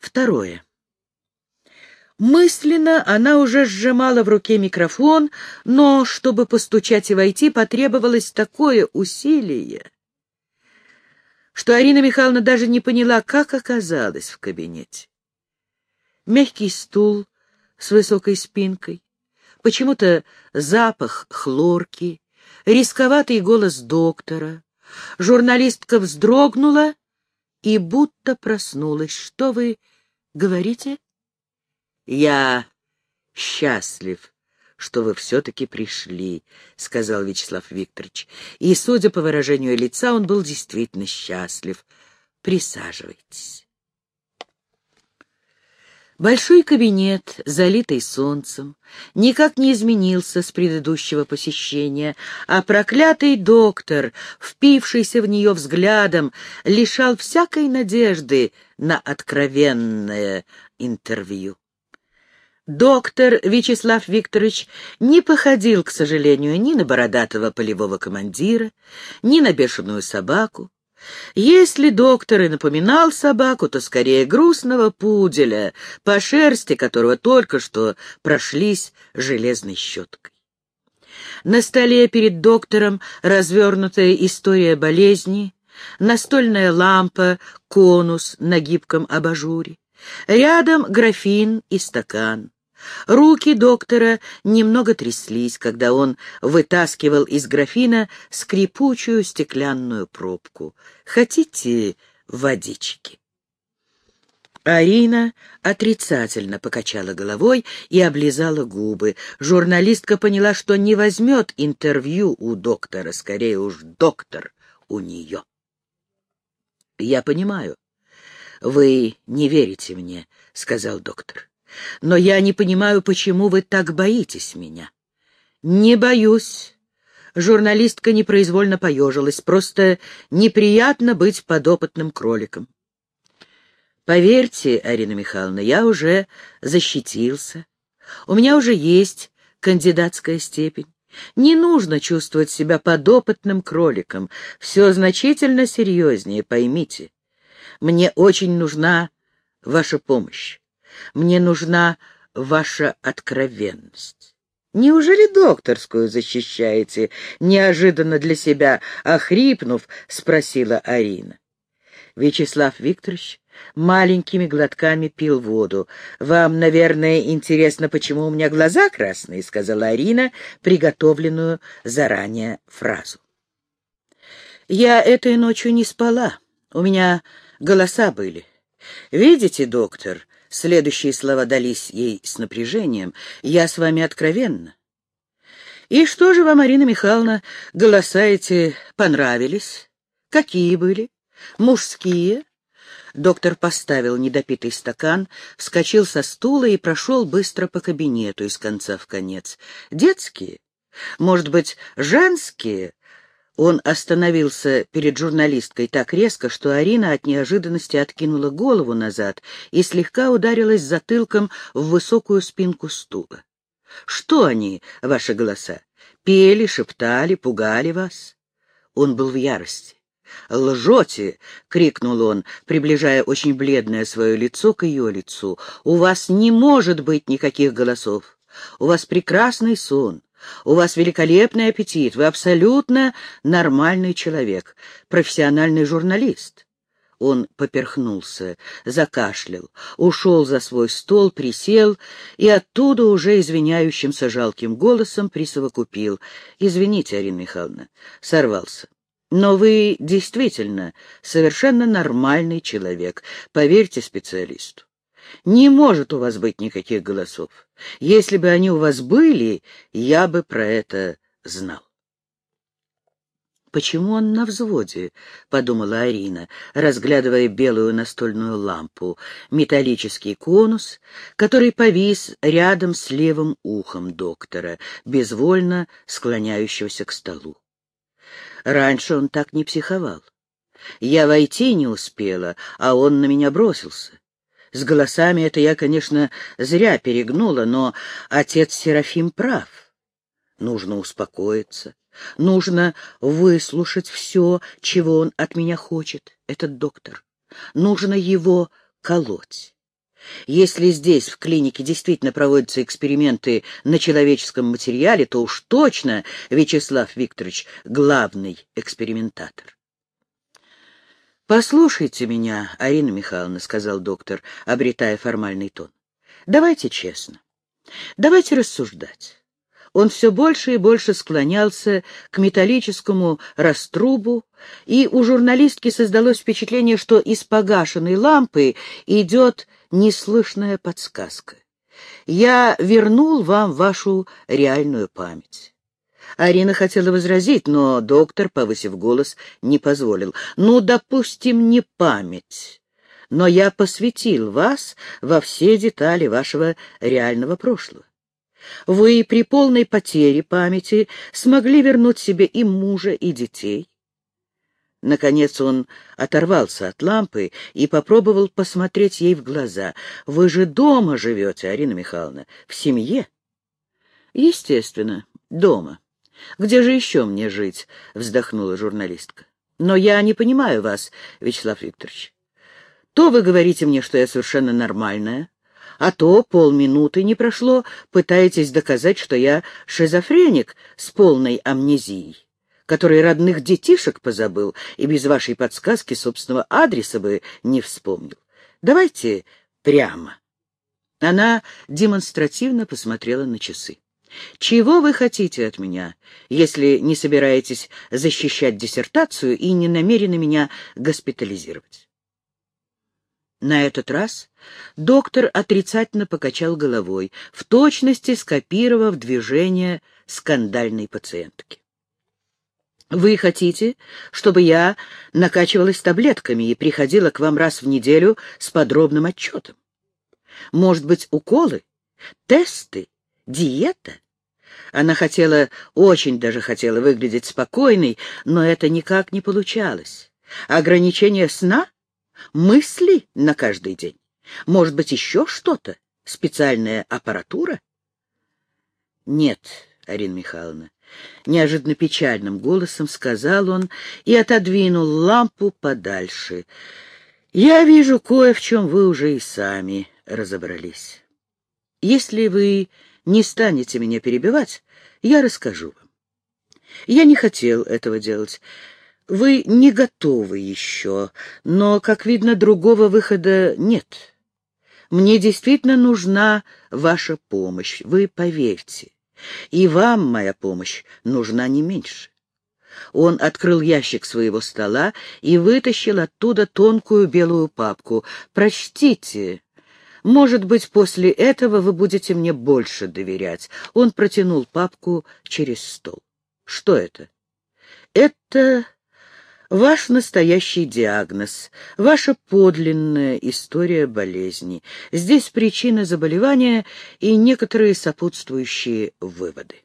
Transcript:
Второе. Мысленно она уже сжимала в руке микрофон, но, чтобы постучать и войти, потребовалось такое усилие, что Арина Михайловна даже не поняла, как оказалась в кабинете. Мягкий стул с высокой спинкой, почему-то запах хлорки, рисковатый голос доктора. Журналистка вздрогнула и будто проснулась. «Что вы говорите?» «Я счастлив, что вы все-таки пришли», — сказал Вячеслав Викторович. И, судя по выражению лица, он был действительно счастлив. «Присаживайтесь». Большой кабинет, залитый солнцем, никак не изменился с предыдущего посещения, а проклятый доктор, впившийся в нее взглядом, лишал всякой надежды на откровенное интервью. Доктор Вячеслав Викторович не походил, к сожалению, ни на бородатого полевого командира, ни на бешеную собаку. Если доктор и напоминал собаку, то скорее грустного пуделя, по шерсти которого только что прошлись железной щеткой. На столе перед доктором развернутая история болезни, настольная лампа, конус на гибком абажуре, рядом графин и стакан. Руки доктора немного тряслись, когда он вытаскивал из графина скрипучую стеклянную пробку. «Хотите водички?» Арина отрицательно покачала головой и облизала губы. Журналистка поняла, что не возьмет интервью у доктора, скорее уж доктор у нее. «Я понимаю, вы не верите мне», — сказал доктор. Но я не понимаю, почему вы так боитесь меня. Не боюсь. Журналистка непроизвольно поежилась. Просто неприятно быть подопытным кроликом. Поверьте, Арина Михайловна, я уже защитился. У меня уже есть кандидатская степень. Не нужно чувствовать себя подопытным кроликом. Все значительно серьезнее, поймите. Мне очень нужна ваша помощь. Мне нужна ваша откровенность. Неужели докторскую защищаете? Неожиданно для себя, охрипнув, спросила Арина. Вячеслав Викторович маленькими глотками пил воду. «Вам, наверное, интересно, почему у меня глаза красные», — сказала Арина, приготовленную заранее фразу. «Я этой ночью не спала. У меня голоса были. Видите, доктор, Следующие слова дались ей с напряжением. «Я с вами откровенна». «И что же вам, Марина Михайловна, голоса эти понравились? Какие были? Мужские?» Доктор поставил недопитый стакан, вскочил со стула и прошел быстро по кабинету из конца в конец. «Детские? Может быть, женские?» Он остановился перед журналисткой так резко, что Арина от неожиданности откинула голову назад и слегка ударилась затылком в высокую спинку стула. «Что они, ваши голоса? Пели, шептали, пугали вас?» Он был в ярости. «Лжете!» — крикнул он, приближая очень бледное свое лицо к ее лицу. «У вас не может быть никаких голосов. У вас прекрасный сон. У вас великолепный аппетит, вы абсолютно нормальный человек, профессиональный журналист. Он поперхнулся, закашлял, ушел за свой стол, присел и оттуда уже извиняющимся жалким голосом присовокупил. «Извините, Арина Михайловна, сорвался. Но вы действительно совершенно нормальный человек, поверьте специалисту. Не может у вас быть никаких голосов. Если бы они у вас были, я бы про это знал. «Почему он на взводе?» — подумала Арина, разглядывая белую настольную лампу, металлический конус, который повис рядом с левым ухом доктора, безвольно склоняющегося к столу. Раньше он так не психовал. Я войти не успела, а он на меня бросился. С голосами это я, конечно, зря перегнула, но отец Серафим прав. Нужно успокоиться, нужно выслушать все, чего он от меня хочет, этот доктор. Нужно его колоть. Если здесь, в клинике, действительно проводятся эксперименты на человеческом материале, то уж точно Вячеслав Викторович — главный экспериментатор. «Послушайте меня, Арина Михайловна», — сказал доктор, обретая формальный тон. «Давайте честно. Давайте рассуждать». Он все больше и больше склонялся к металлическому раструбу, и у журналистки создалось впечатление, что из погашенной лампы идет неслышная подсказка. «Я вернул вам вашу реальную память». Арина хотела возразить, но доктор, повысив голос, не позволил. «Ну, допустим, не память, но я посвятил вас во все детали вашего реального прошлого. Вы при полной потере памяти смогли вернуть себе и мужа, и детей. Наконец он оторвался от лампы и попробовал посмотреть ей в глаза. «Вы же дома живете, Арина Михайловна, в семье?» «Естественно, дома. Где же еще мне жить?» — вздохнула журналистка. «Но я не понимаю вас, Вячеслав Викторович. То вы говорите мне, что я совершенно нормальная, а то полминуты не прошло, пытаетесь доказать, что я шизофреник с полной амнезией который родных детишек позабыл и без вашей подсказки собственного адреса бы не вспомнил. Давайте прямо. Она демонстративно посмотрела на часы. «Чего вы хотите от меня, если не собираетесь защищать диссертацию и не намерены меня госпитализировать?» На этот раз доктор отрицательно покачал головой, в точности скопировав движение скандальной пациентки. Вы хотите, чтобы я накачивалась таблетками и приходила к вам раз в неделю с подробным отчетом? Может быть, уколы, тесты, диета? Она хотела, очень даже хотела выглядеть спокойной, но это никак не получалось. Ограничение сна? Мысли на каждый день? Может быть, еще что-то? Специальная аппаратура? Нет, Арина Михайловна, Неожиданно печальным голосом сказал он и отодвинул лампу подальше. «Я вижу, кое в чем вы уже и сами разобрались. Если вы не станете меня перебивать, я расскажу вам. Я не хотел этого делать. Вы не готовы еще, но, как видно, другого выхода нет. Мне действительно нужна ваша помощь, вы поверьте. И вам моя помощь нужна не меньше. Он открыл ящик своего стола и вытащил оттуда тонкую белую папку. «Прочтите. Может быть, после этого вы будете мне больше доверять». Он протянул папку через стол. «Что это?» «Это ваш настоящий диагноз, ваша подлинная история болезни. Здесь причина заболевания и некоторые сопутствующие выводы.